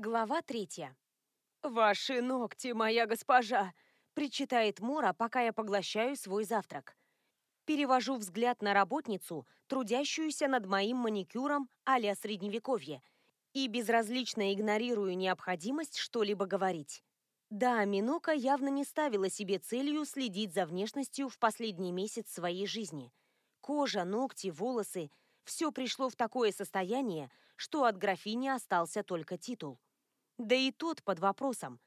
Глава третья. «Ваши ногти, моя госпожа!» – причитает Мора, пока я поглощаю свой завтрак. Перевожу взгляд на работницу, трудящуюся над моим маникюром а-ля средневековье, и безразлично игнорирую необходимость что-либо говорить. Да, Минока явно не ставила себе целью следить за внешностью в последний месяц своей жизни. Кожа, ногти, волосы – все пришло в такое состояние, что от графини остался только титул. Да и тот под вопросом,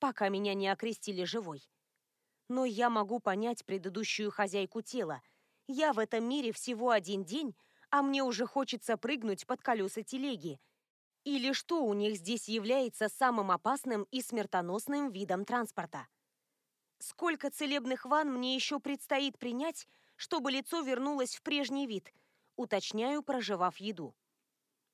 пока меня не окрестили живой. Но я могу понять предыдущую хозяйку тела. Я в этом мире всего один день, а мне уже хочется прыгнуть под колеса телеги. Или что у них здесь является самым опасным и смертоносным видом транспорта? Сколько целебных ванн мне еще предстоит принять, чтобы лицо вернулось в прежний вид, уточняю, проживав еду.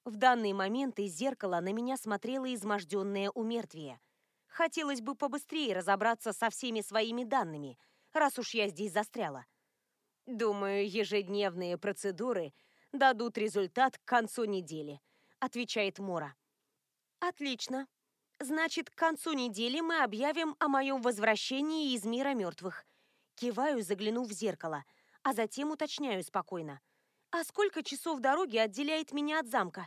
В данный момент из зеркала на меня смотрело изможденное умертвие. Хотелось бы побыстрее разобраться со всеми своими данными, раз уж я здесь застряла. Думаю, ежедневные процедуры дадут результат к концу недели, отвечает Мора. Отлично. Значит, к концу недели мы объявим о моем возвращении из мира мертвых. Киваю, заглянув в зеркало, а затем уточняю спокойно. А сколько часов дороги отделяет меня от замка?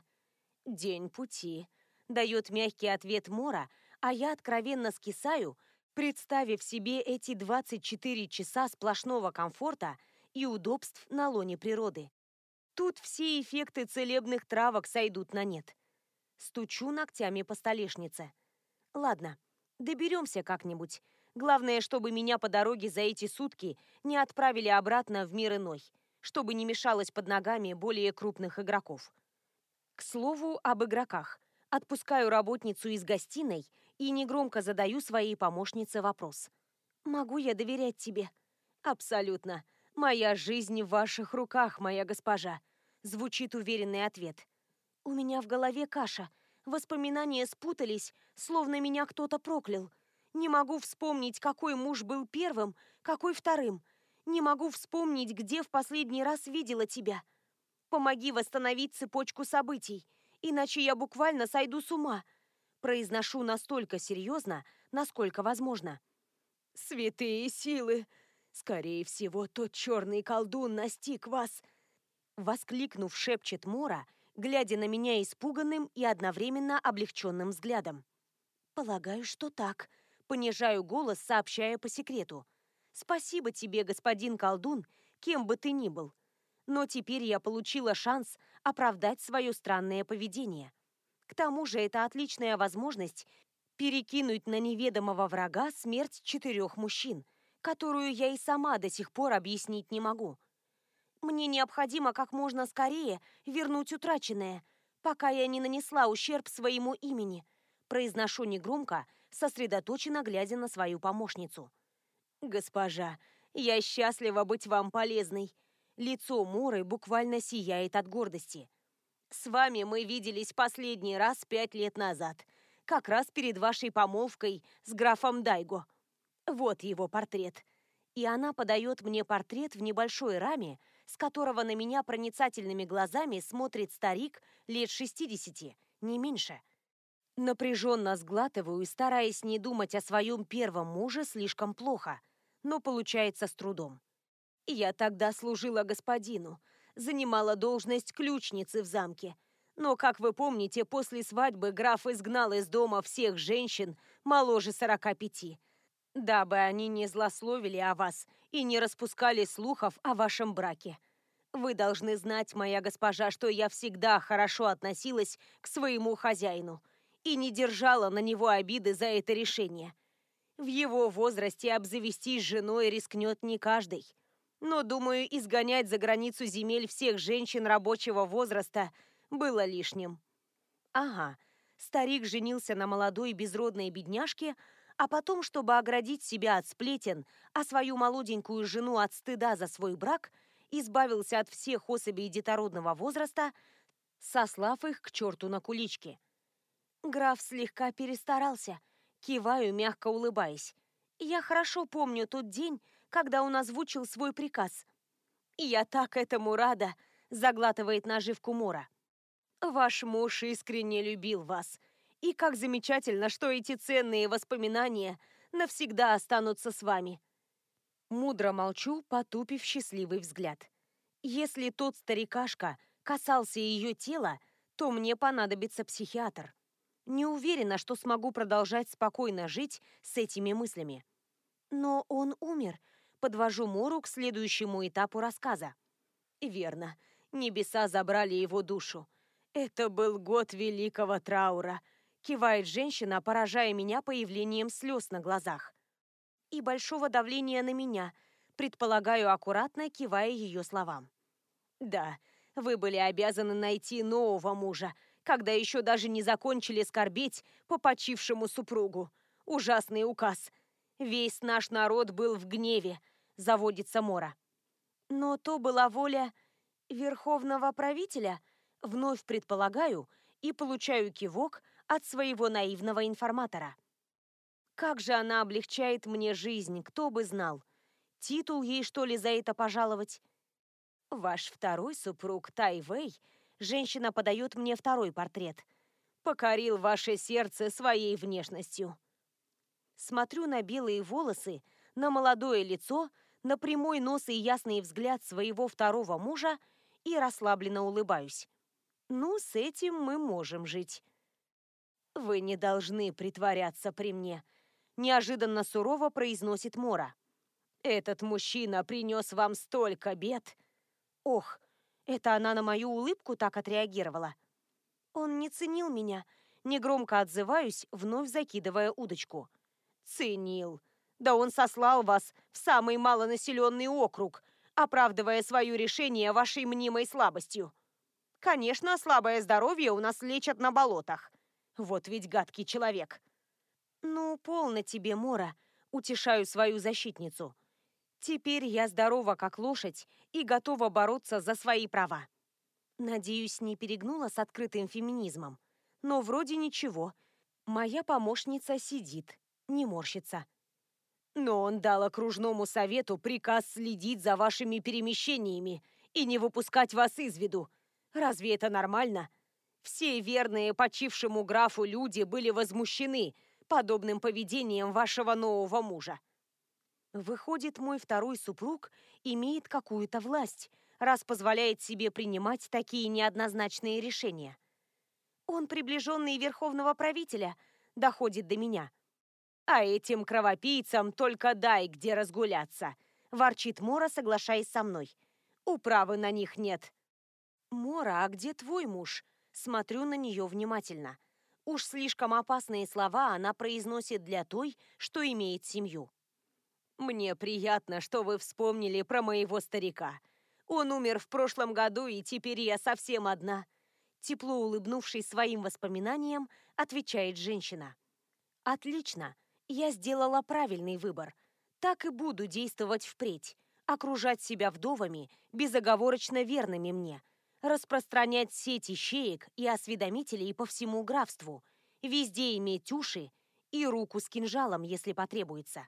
«День пути», — дает мягкий ответ Мора, а я откровенно скисаю, представив себе эти 24 часа сплошного комфорта и удобств на лоне природы. Тут все эффекты целебных травок сойдут на нет. Стучу ногтями по столешнице. Ладно, доберемся как-нибудь. Главное, чтобы меня по дороге за эти сутки не отправили обратно в мир иной, чтобы не мешалось под ногами более крупных игроков. К слову об игроках. Отпускаю работницу из гостиной и негромко задаю своей помощнице вопрос. «Могу я доверять тебе?» «Абсолютно. Моя жизнь в ваших руках, моя госпожа», — звучит уверенный ответ. «У меня в голове каша. Воспоминания спутались, словно меня кто-то проклял. Не могу вспомнить, какой муж был первым, какой вторым. Не могу вспомнить, где в последний раз видела тебя. Помоги восстановить цепочку событий, иначе я буквально сойду с ума. Произношу настолько серьезно, насколько возможно. Святые силы! Скорее всего, тот черный колдун настиг вас. Воскликнув, шепчет Мора, глядя на меня испуганным и одновременно облегченным взглядом. Полагаю, что так. Понижаю голос, сообщая по секрету. Спасибо тебе, господин колдун, кем бы ты ни был но теперь я получила шанс оправдать свое странное поведение. К тому же это отличная возможность перекинуть на неведомого врага смерть четырех мужчин, которую я и сама до сих пор объяснить не могу. Мне необходимо как можно скорее вернуть утраченное, пока я не нанесла ущерб своему имени, произношу негромко, сосредоточенно глядя на свою помощницу. «Госпожа, я счастлива быть вам полезной», Лицо Моры буквально сияет от гордости. «С вами мы виделись последний раз пять лет назад, как раз перед вашей помолвкой с графом Дайго. Вот его портрет». И она подает мне портрет в небольшой раме, с которого на меня проницательными глазами смотрит старик лет 60, не меньше. Напряженно сглатываю, стараясь не думать о своем первом муже слишком плохо, но получается с трудом. Я тогда служила господину, занимала должность ключницы в замке. Но, как вы помните, после свадьбы граф изгнал из дома всех женщин моложе 45, дабы они не злословили о вас и не распускали слухов о вашем браке. Вы должны знать, моя госпожа, что я всегда хорошо относилась к своему хозяину и не держала на него обиды за это решение. В его возрасте обзавестись женой рискнет не каждый. Но, думаю, изгонять за границу земель всех женщин рабочего возраста было лишним. Ага, старик женился на молодой безродной бедняжке, а потом, чтобы оградить себя от сплетен, а свою молоденькую жену от стыда за свой брак, избавился от всех особей детородного возраста, сослав их к черту на куличке. Граф слегка перестарался, киваю, мягко улыбаясь. Я хорошо помню тот день, когда он озвучил свой приказ. «Я так этому рада!» — заглатывает наживку Мора. «Ваш муж искренне любил вас, И как замечательно, что эти ценные воспоминания навсегда останутся с вами. Мудро молчу, потупив счастливый взгляд. Если тот старикашка касался ее тела, то мне понадобится психиатр. Не уверена, что смогу продолжать спокойно жить с этими мыслями. Но он умер. Подвожу Мору к следующему этапу рассказа. Верно, небеса забрали его душу. Это был год великого траура. Кивает женщина, поражая меня появлением слез на глазах. И большого давления на меня, предполагаю, аккуратно кивая ее словам. Да, вы были обязаны найти нового мужа, когда еще даже не закончили скорбеть по почившему супругу. Ужасный указ. Весь наш народ был в гневе, заводится Мора. Но то была воля верховного правителя, вновь предполагаю, и получаю кивок от своего наивного информатора. Как же она облегчает мне жизнь, кто бы знал. Титул ей, что ли, за это пожаловать? Ваш второй супруг Тайвей женщина подает мне второй портрет. Покорил ваше сердце своей внешностью. Смотрю на белые волосы, на молодое лицо, на прямой нос и ясный взгляд своего второго мужа и расслабленно улыбаюсь. Ну, с этим мы можем жить. Вы не должны притворяться при мне, неожиданно сурово произносит Мора. Этот мужчина принес вам столько бед. Ох, это она на мою улыбку так отреагировала. Он не ценил меня. Негромко отзываюсь, вновь закидывая удочку. Ценил. Да он сослал вас в самый малонаселенный округ, оправдывая свое решение вашей мнимой слабостью. Конечно, слабое здоровье у нас лечат на болотах. Вот ведь гадкий человек. Ну, полно тебе, Мора, утешаю свою защитницу. Теперь я здорова, как лошадь, и готова бороться за свои права. Надеюсь, не перегнула с открытым феминизмом. Но вроде ничего. Моя помощница сидит, не морщится. Но он дал окружному совету приказ следить за вашими перемещениями и не выпускать вас из виду. Разве это нормально? Все верные почившему графу люди были возмущены подобным поведением вашего нового мужа. Выходит, мой второй супруг имеет какую-то власть, раз позволяет себе принимать такие неоднозначные решения. Он приближенный верховного правителя, доходит до меня. А этим кровопийцам только дай где разгуляться, ворчит Мора, соглашаясь со мной. Управы на них нет. Мора, а где твой муж? Смотрю на нее внимательно. Уж слишком опасные слова она произносит для той, что имеет семью. Мне приятно, что вы вспомнили про моего старика. Он умер в прошлом году, и теперь я совсем одна. Тепло улыбнувшись своим воспоминаниям, отвечает женщина. Отлично. Я сделала правильный выбор. Так и буду действовать впредь. Окружать себя вдовами, безоговорочно верными мне. Распространять сети щеек и осведомителей по всему графству. Везде иметь уши и руку с кинжалом, если потребуется.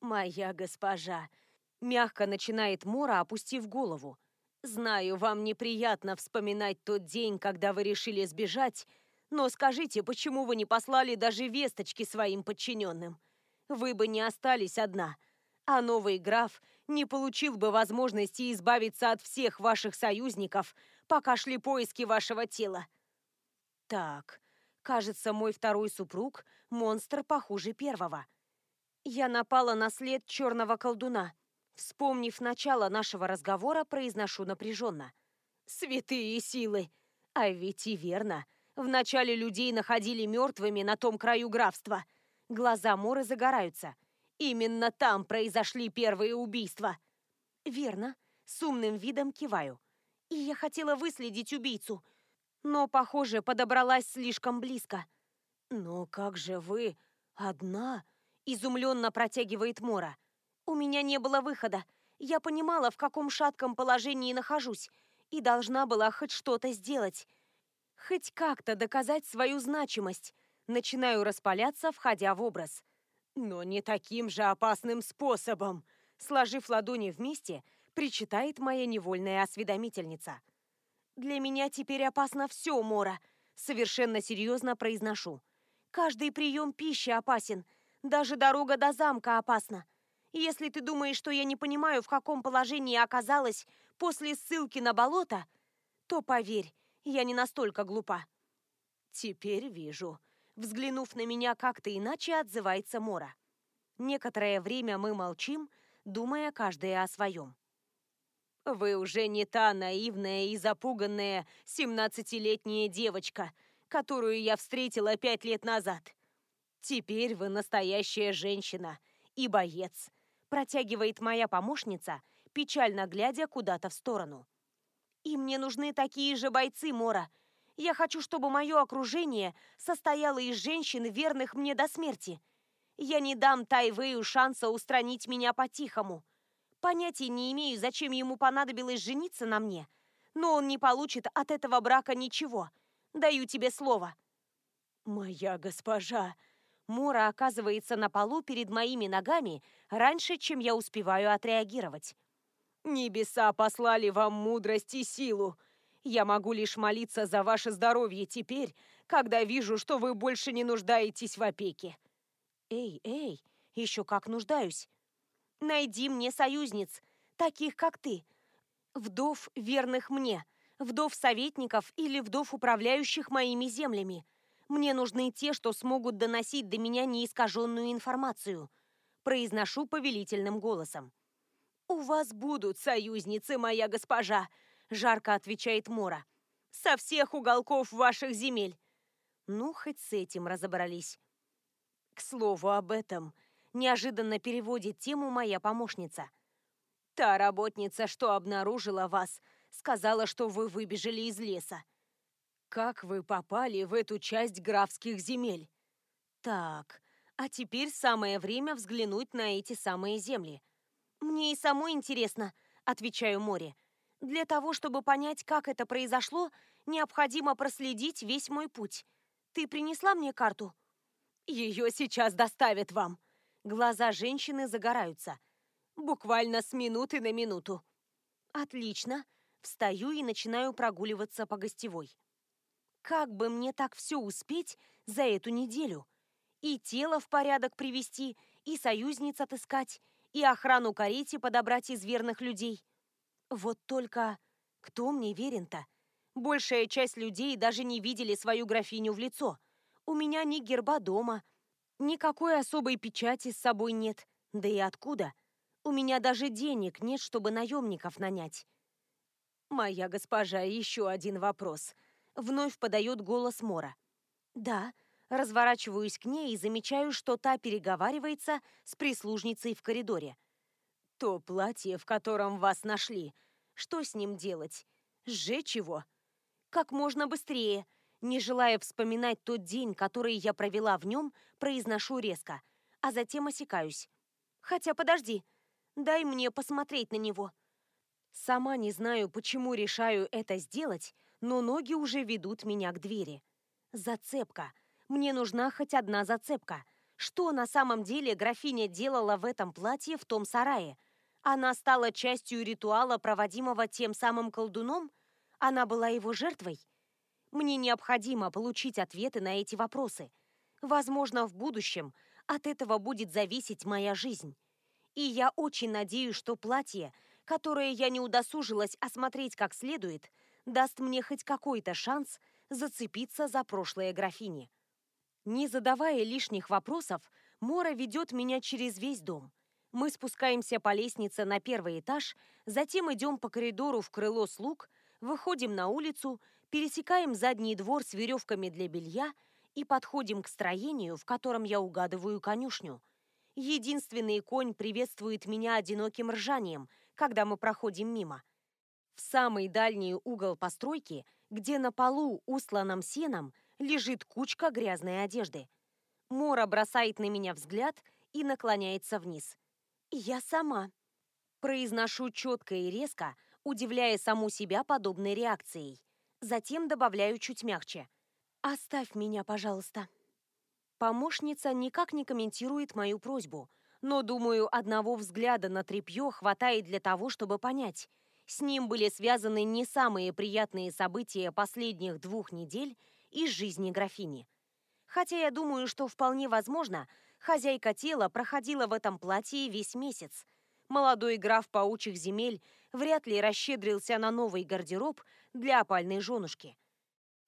«Моя госпожа», — мягко начинает Мора, опустив голову. «Знаю, вам неприятно вспоминать тот день, когда вы решили сбежать, но скажите, почему вы не послали даже весточки своим подчиненным? Вы бы не остались одна, а новый граф не получил бы возможности избавиться от всех ваших союзников, пока шли поиски вашего тела». «Так, кажется, мой второй супруг — монстр похуже первого». Я напала на след черного колдуна. Вспомнив начало нашего разговора, произношу напряженно. «Святые силы! А ведь и верно. Вначале людей находили мертвыми на том краю графства. Глаза Моры загораются. Именно там произошли первые убийства». «Верно». С умным видом киваю. И я хотела выследить убийцу. Но, похоже, подобралась слишком близко. «Но как же вы одна?» Изумленно протягивает Мора. У меня не было выхода. Я понимала, в каком шатком положении нахожусь, и должна была хоть что-то сделать. Хоть как-то доказать свою значимость. Начинаю распаляться, входя в образ. Но не таким же опасным способом. Сложив ладони вместе, причитает моя невольная осведомительница. «Для меня теперь опасно все, Мора», — совершенно серьезно произношу. Каждый прием пищи опасен. Даже дорога до замка опасна. Если ты думаешь, что я не понимаю, в каком положении оказалась после ссылки на болото, то поверь, я не настолько глупа. Теперь вижу. Взглянув на меня как-то иначе, отзывается Мора. Некоторое время мы молчим, думая каждая о своем. «Вы уже не та наивная и запуганная семнадцатилетняя девочка, которую я встретила пять лет назад. Теперь вы настоящая женщина и боец», протягивает моя помощница, печально глядя куда-то в сторону. «И мне нужны такие же бойцы, Мора. Я хочу, чтобы мое окружение состояло из женщин, верных мне до смерти. Я не дам Тайвею шанса устранить меня по-тихому. Понятия не имею, зачем ему понадобилось жениться на мне, но он не получит от этого брака ничего. Даю тебе слово». «Моя госпожа!» Мора оказывается на полу перед моими ногами раньше, чем я успеваю отреагировать. «Небеса послали вам мудрость и силу. Я могу лишь молиться за ваше здоровье теперь, когда вижу, что вы больше не нуждаетесь в опеке». «Эй, эй, еще как нуждаюсь. Найди мне союзниц, таких как ты. Вдов, верных мне, вдов советников или вдов, управляющих моими землями. Мне нужны те, что смогут доносить до меня неискаженную информацию. Произношу повелительным голосом. «У вас будут союзницы, моя госпожа», — жарко отвечает Мора. «Со всех уголков ваших земель». Ну, хоть с этим разобрались. К слову об этом, неожиданно переводит тему моя помощница. Та работница, что обнаружила вас, сказала, что вы выбежали из леса. Как вы попали в эту часть графских земель? Так, а теперь самое время взглянуть на эти самые земли. Мне и самой интересно, отвечаю Море. Для того, чтобы понять, как это произошло, необходимо проследить весь мой путь. Ты принесла мне карту? Ее сейчас доставят вам. Глаза женщины загораются. Буквально с минуты на минуту. Отлично. Встаю и начинаю прогуливаться по гостевой. Как бы мне так все успеть за эту неделю? И тело в порядок привести, и союзниц отыскать, и охрану карете подобрать из верных людей. Вот только кто мне верен-то? Большая часть людей даже не видели свою графиню в лицо. У меня ни герба дома, Никакой особой печати с собой нет. Да и откуда? У меня даже денег нет, чтобы наемников нанять. Моя госпожа, еще один вопрос. Вновь подает голос Мора. Да, разворачиваюсь к ней и замечаю, что та переговаривается с прислужницей в коридоре. То платье, в котором вас нашли, что с ним делать? Сжечь его? Как можно быстрее. Не желая вспоминать тот день, который я провела в нем, произношу резко, а затем осекаюсь. Хотя подожди, дай мне посмотреть на него. Сама не знаю, почему решаю это сделать, но ноги уже ведут меня к двери. Зацепка. Мне нужна хоть одна зацепка. Что на самом деле графиня делала в этом платье в том сарае? Она стала частью ритуала, проводимого тем самым колдуном? Она была его жертвой? Мне необходимо получить ответы на эти вопросы. Возможно, в будущем от этого будет зависеть моя жизнь. И я очень надеюсь, что платье, которое я не удосужилась осмотреть как следует, даст мне хоть какой-то шанс зацепиться за прошлое графини. Не задавая лишних вопросов, Мора ведет меня через весь дом. Мы спускаемся по лестнице на первый этаж, затем идем по коридору в крыло слуг, выходим на улицу пересекаем задний двор с веревками для белья и подходим к строению, в котором я угадываю конюшню. Единственный конь приветствует меня одиноким ржанием, когда мы проходим мимо. В самый дальний угол постройки, где на полу, усланном сеном, лежит кучка грязной одежды. Мора бросает на меня взгляд и наклоняется вниз. «Я сама». Произношу четко и резко, удивляя саму себя подобной реакцией. Затем добавляю чуть мягче. «Оставь меня, пожалуйста». Помощница никак не комментирует мою просьбу, но, думаю, одного взгляда на тряпье хватает для того, чтобы понять. С ним были связаны не самые приятные события последних двух недель из жизни графини. Хотя я думаю, что вполне возможно, хозяйка тела проходила в этом платье весь месяц. Молодой граф паучих земель вряд ли расщедрился на новый гардероб для опальной женушки.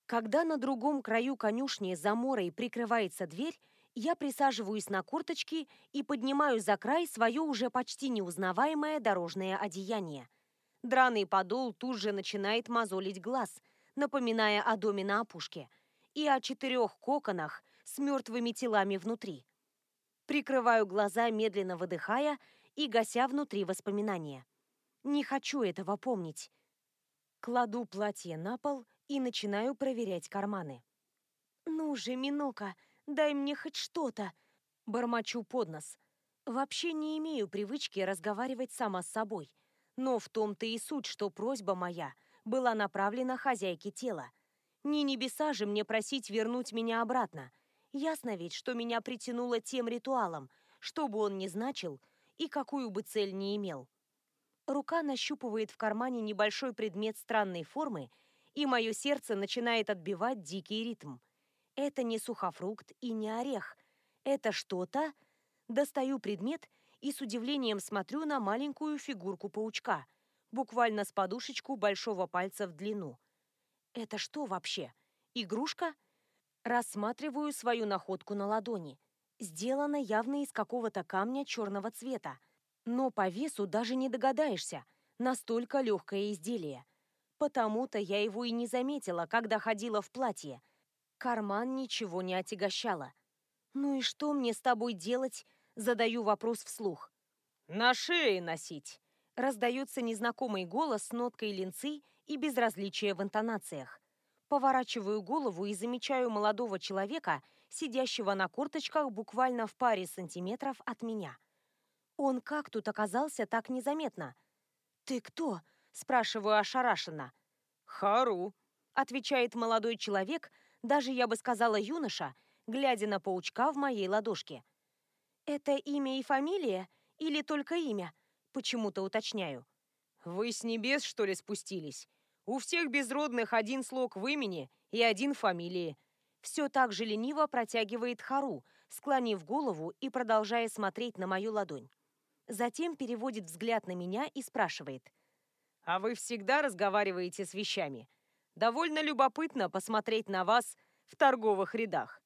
Когда на другом краю конюшни за морой прикрывается дверь, я присаживаюсь на курточки и поднимаю за край свое уже почти неузнаваемое дорожное одеяние. Драный подол тут же начинает мозолить глаз, напоминая о доме на опушке, и о четырех коконах с мертвыми телами внутри. Прикрываю глаза, медленно выдыхая и гася внутри воспоминания. Не хочу этого помнить. Кладу платье на пол и начинаю проверять карманы. «Ну же, Минока, дай мне хоть что-то!» Бормочу под нос. Вообще не имею привычки разговаривать сама с собой. Но в том-то и суть, что просьба моя была направлена хозяйке тела. Не небеса же мне просить вернуть меня обратно. Ясно ведь, что меня притянуло тем ритуалом, что бы он ни значил и какую бы цель ни имел. Рука нащупывает в кармане небольшой предмет странной формы, и мое сердце начинает отбивать дикий ритм. Это не сухофрукт и не орех. Это что-то... Достаю предмет и с удивлением смотрю на маленькую фигурку паучка, буквально с подушечку большого пальца в длину. Это что вообще? Игрушка? Рассматриваю свою находку на ладони. Сделана явно из какого-то камня черного цвета, но по весу даже не догадаешься, настолько легкое изделие. Потому-то я его и не заметила, когда ходила в платье. Карман ничего не отягощало. «Ну и что мне с тобой делать?» Задаю вопрос вслух. «На шее носить!» Раздается незнакомый голос с ноткой линцы и безразличия в интонациях. Поворачиваю голову и замечаю молодого человека, сидящего на курточках буквально в паре сантиметров от меня. Он как тут оказался так незаметно? «Ты кто?» – спрашиваю ошарашенно. «Хару», – отвечает молодой человек, даже я бы сказала юноша, глядя на паучка в моей ладошке. «Это имя и фамилия или только имя?» – почему-то уточняю. «Вы с небес, что ли, спустились? У всех безродных один слог в имени и один в фамилии». Все так же лениво протягивает Хару, склонив голову и продолжая смотреть на мою ладонь. Затем переводит взгляд на меня и спрашивает. «А вы всегда разговариваете с вещами? Довольно любопытно посмотреть на вас в торговых рядах».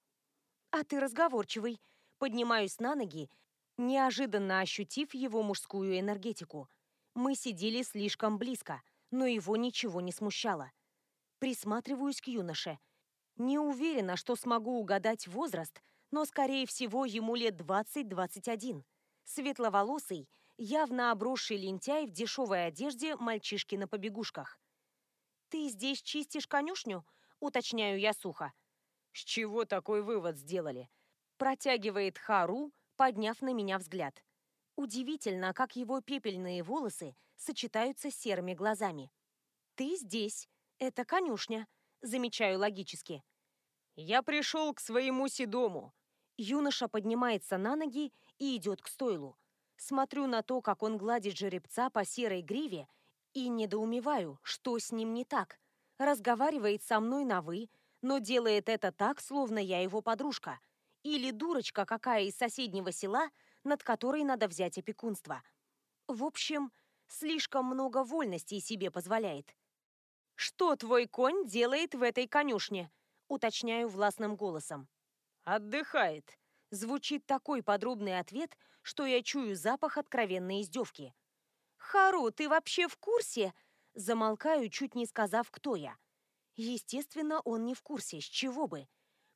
«А ты разговорчивый». Поднимаюсь на ноги, неожиданно ощутив его мужскую энергетику. Мы сидели слишком близко, но его ничего не смущало. Присматриваюсь к юноше. Не уверена, что смогу угадать возраст, но, скорее всего, ему лет 20-21 светловолосый, явно обросший лентяй в дешевой одежде мальчишки на побегушках. «Ты здесь чистишь конюшню?» — уточняю я сухо. «С чего такой вывод сделали?» Протягивает Хару, подняв на меня взгляд. Удивительно, как его пепельные волосы сочетаются с серыми глазами. «Ты здесь. Это конюшня», — замечаю логически. «Я пришел к своему седому». Юноша поднимается на ноги и идет к стойлу. Смотрю на то, как он гладит жеребца по серой гриве, и недоумеваю, что с ним не так. Разговаривает со мной на «вы», но делает это так, словно я его подружка. Или дурочка какая из соседнего села, над которой надо взять опекунство. В общем, слишком много вольностей себе позволяет. «Что твой конь делает в этой конюшне?» уточняю властным голосом. «Отдыхает», Звучит такой подробный ответ, что я чую запах откровенной издевки. «Хару, ты вообще в курсе?» Замолкаю, чуть не сказав, кто я. Естественно, он не в курсе, с чего бы.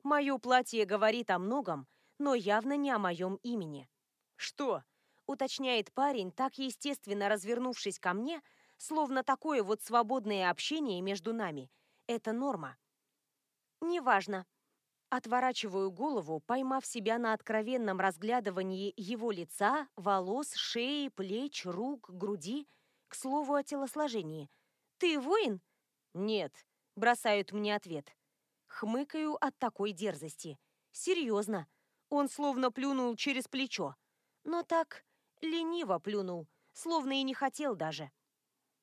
Мое платье говорит о многом, но явно не о моем имени. «Что?» — уточняет парень, так естественно развернувшись ко мне, словно такое вот свободное общение между нами. Это норма. «Неважно», Отворачиваю голову, поймав себя на откровенном разглядывании его лица, волос, шеи, плеч, рук, груди. К слову о телосложении. «Ты воин?» «Нет», — бросают мне ответ. Хмыкаю от такой дерзости. Серьезно. Он словно плюнул через плечо. Но так лениво плюнул, словно и не хотел даже.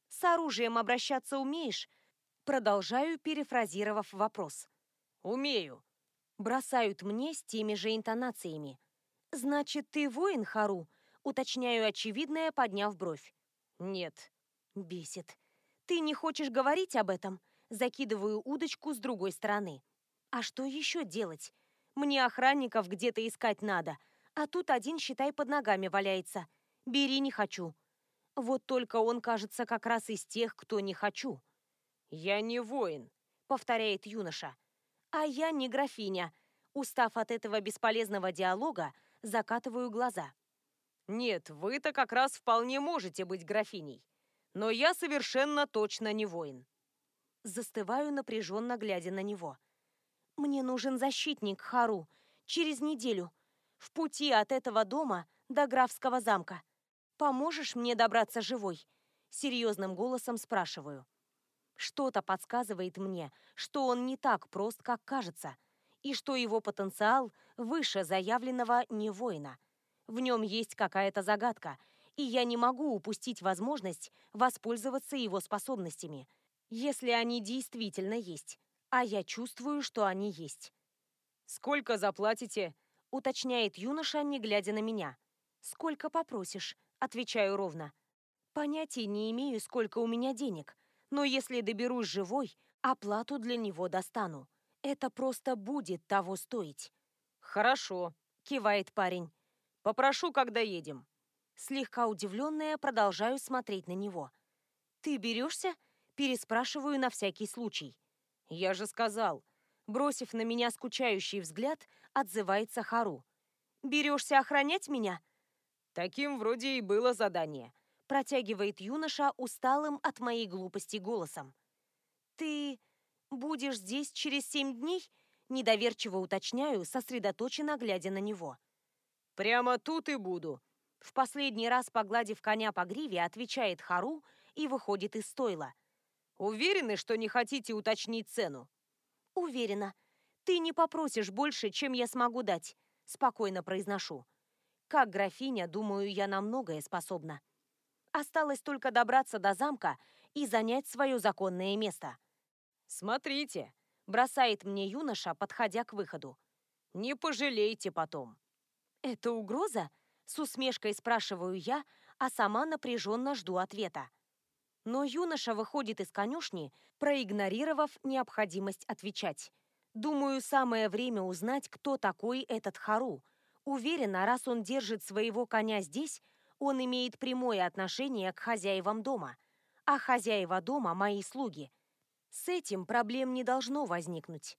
«С оружием обращаться умеешь?» Продолжаю, перефразировав вопрос. «Умею», Бросают мне с теми же интонациями. «Значит, ты воин, Хару?» Уточняю очевидное, подняв бровь. «Нет». Бесит. «Ты не хочешь говорить об этом?» Закидываю удочку с другой стороны. «А что еще делать? Мне охранников где-то искать надо, а тут один, считай, под ногами валяется. Бери не хочу». Вот только он, кажется, как раз из тех, кто не хочу. «Я не воин», — повторяет юноша. «А я не графиня». Устав от этого бесполезного диалога, закатываю глаза. «Нет, вы-то как раз вполне можете быть графиней. Но я совершенно точно не воин». Застываю, напряженно глядя на него. «Мне нужен защитник, Хару. Через неделю. В пути от этого дома до графского замка. Поможешь мне добраться живой?» Серьезным голосом спрашиваю. Что-то подсказывает мне, что он не так прост, как кажется, и что его потенциал выше заявленного не воина. В нем есть какая-то загадка, и я не могу упустить возможность воспользоваться его способностями, если они действительно есть, а я чувствую, что они есть. «Сколько заплатите?» — уточняет юноша, не глядя на меня. «Сколько попросишь?» Отвечаю ровно. Понятия не имею, сколько у меня денег, но если доберусь живой, оплату для него достану. Это просто будет того стоить. Хорошо, кивает парень. Попрошу, когда едем. Слегка удивленная, продолжаю смотреть на него. Ты берешься? Переспрашиваю на всякий случай. Я же сказал. Бросив на меня скучающий взгляд, отзывается Хару. Берешься охранять меня? Таким вроде и было задание. Протягивает юноша усталым от моей глупости голосом. Ты будешь здесь через семь дней? Недоверчиво уточняю, сосредоточенно глядя на него. Прямо тут и буду. В последний раз, погладив коня по гриве, отвечает Хару и выходит из стойла. Уверены, что не хотите уточнить цену? Уверена. Ты не попросишь больше, чем я смогу дать. Спокойно произношу. Как графиня, думаю, я на многое способна. Осталось только добраться до замка и занять свое законное место. «Смотрите», — бросает мне юноша, подходя к выходу. «Не пожалейте потом». «Это угроза?» — с усмешкой спрашиваю я, а сама напряженно жду ответа. Но юноша выходит из конюшни, проигнорировав необходимость отвечать. Думаю, самое время узнать, кто такой этот Хару, Уверена, раз он держит своего коня здесь, он имеет прямое отношение к хозяевам дома, а хозяева дома – мои слуги. С этим проблем не должно возникнуть.